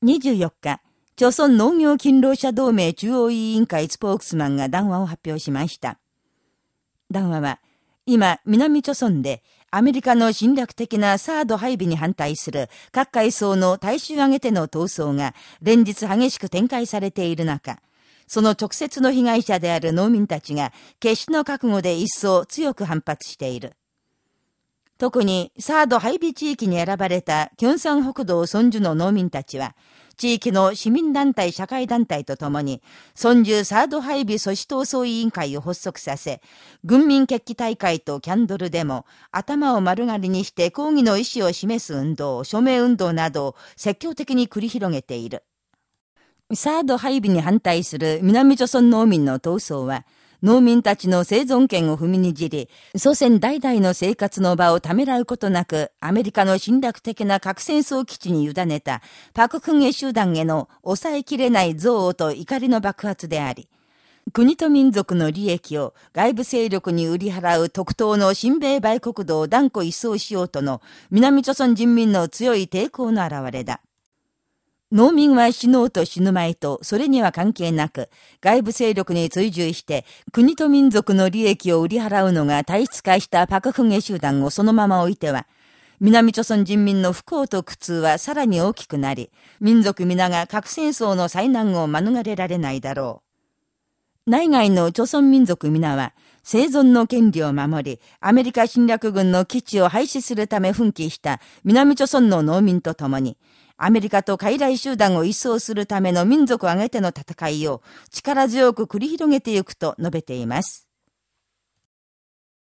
24日、朝鮮農業勤労者同盟中央委員会スポークスマンが談話を発表しました。談話は、今、南朝鮮でアメリカの侵略的なサード配備に反対する各階層の大衆挙げての闘争が連日激しく展開されている中、その直接の被害者である農民たちが決死の覚悟で一層強く反発している。特にサード配備地域に選ばれたキョンサン北道孫樹の農民たちは、地域の市民団体、社会団体とともに、孫樹サード配備阻止闘争委員会を発足させ、軍民決起大会とキャンドルでも、頭を丸刈りにして抗議の意思を示す運動、署名運動などを積極的に繰り広げている。サード配備に反対する南朝鮮農民の闘争は、農民たちの生存権を踏みにじり、祖先代々の生活の場をためらうことなく、アメリカの侵略的な核戦争基地に委ねた、パククンゲ集団への抑えきれない憎悪と怒りの爆発であり、国と民族の利益を外部勢力に売り払う特等の新米売国道を断固一掃しようとの南朝鮮人民の強い抵抗の表れだ。農民は死のうと死ぬまいと、それには関係なく、外部勢力に追従して、国と民族の利益を売り払うのが体質化したパクフゲ集団をそのまま置いては、南朝鮮人民の不幸と苦痛はさらに大きくなり、民族皆が核戦争の災難を免れられないだろう。内外の朝鮮民族皆は、生存の権利を守り、アメリカ侵略軍の基地を廃止するため奮起した南朝鮮の農民と共に、アメリカと傀儡集団を一掃するための民族を挙げての戦いを力強く繰り広げていくと述べています。